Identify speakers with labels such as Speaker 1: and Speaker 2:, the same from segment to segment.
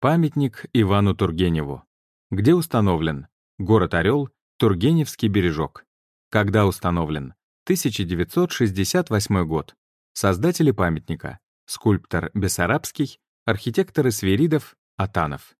Speaker 1: Памятник Ивану Тургеневу. Где установлен? Город Орел, Тургеневский бережок. Когда установлен? 1968 год. Создатели памятника. Скульптор Бессарабский, архитекторы Сверидов, Атанов.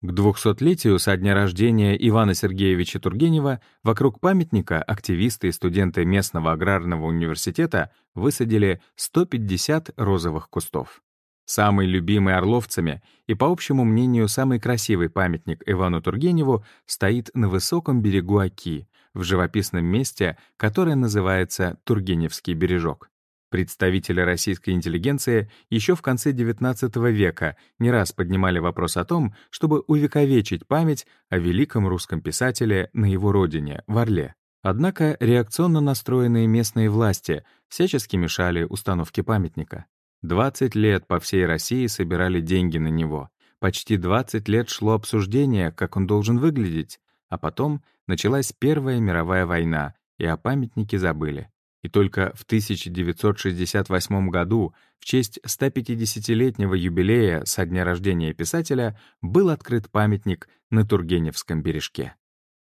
Speaker 1: К 200-летию со дня рождения Ивана Сергеевича Тургенева вокруг памятника активисты и студенты местного аграрного университета высадили 150 розовых кустов. Самый любимый орловцами и, по общему мнению, самый красивый памятник Ивану Тургеневу стоит на высоком берегу Оки, в живописном месте, которое называется Тургеневский бережок. Представители российской интеллигенции еще в конце XIX века не раз поднимали вопрос о том, чтобы увековечить память о великом русском писателе на его родине, в Орле. Однако реакционно настроенные местные власти всячески мешали установке памятника. 20 лет по всей России собирали деньги на него. Почти 20 лет шло обсуждение, как он должен выглядеть, а потом началась Первая мировая война, и о памятнике забыли. И только в 1968 году, в честь 150-летнего юбилея со дня рождения писателя, был открыт памятник на Тургеневском бережке.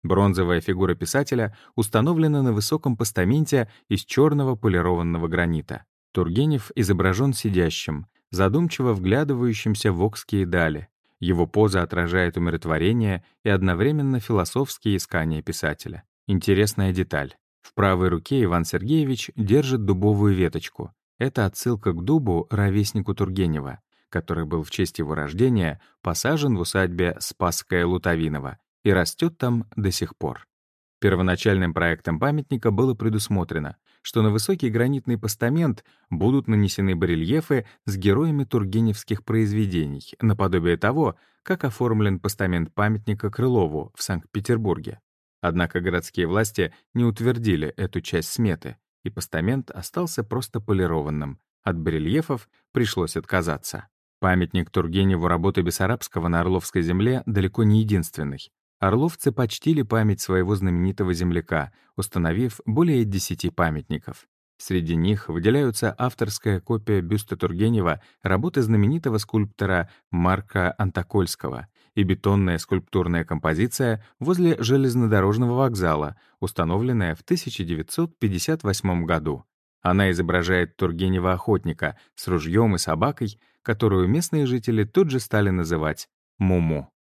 Speaker 1: Бронзовая фигура писателя установлена на высоком постаменте из черного полированного гранита. Тургенев изображен сидящим, задумчиво вглядывающимся в окские дали. Его поза отражает умиротворение и одновременно философские искания писателя. Интересная деталь. В правой руке Иван Сергеевич держит дубовую веточку. Это отсылка к дубу, ровеснику Тургенева, который был в честь его рождения посажен в усадьбе Спасская Лутовинова и растет там до сих пор. Первоначальным проектом памятника было предусмотрено, что на высокий гранитный постамент будут нанесены барельефы с героями тургеневских произведений, наподобие того, как оформлен постамент памятника Крылову в Санкт-Петербурге. Однако городские власти не утвердили эту часть сметы, и постамент остался просто полированным. От барельефов пришлось отказаться. Памятник Тургеневу работы Бессарабского на Орловской земле далеко не единственный. Орловцы почтили память своего знаменитого земляка, установив более десяти памятников. Среди них выделяются авторская копия бюста Тургенева работы знаменитого скульптора Марка Антокольского и бетонная скульптурная композиция возле железнодорожного вокзала, установленная в 1958 году. Она изображает Тургенева-охотника с ружьем и собакой, которую местные жители тут же стали называть Муму.